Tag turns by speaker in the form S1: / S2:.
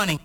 S1: money.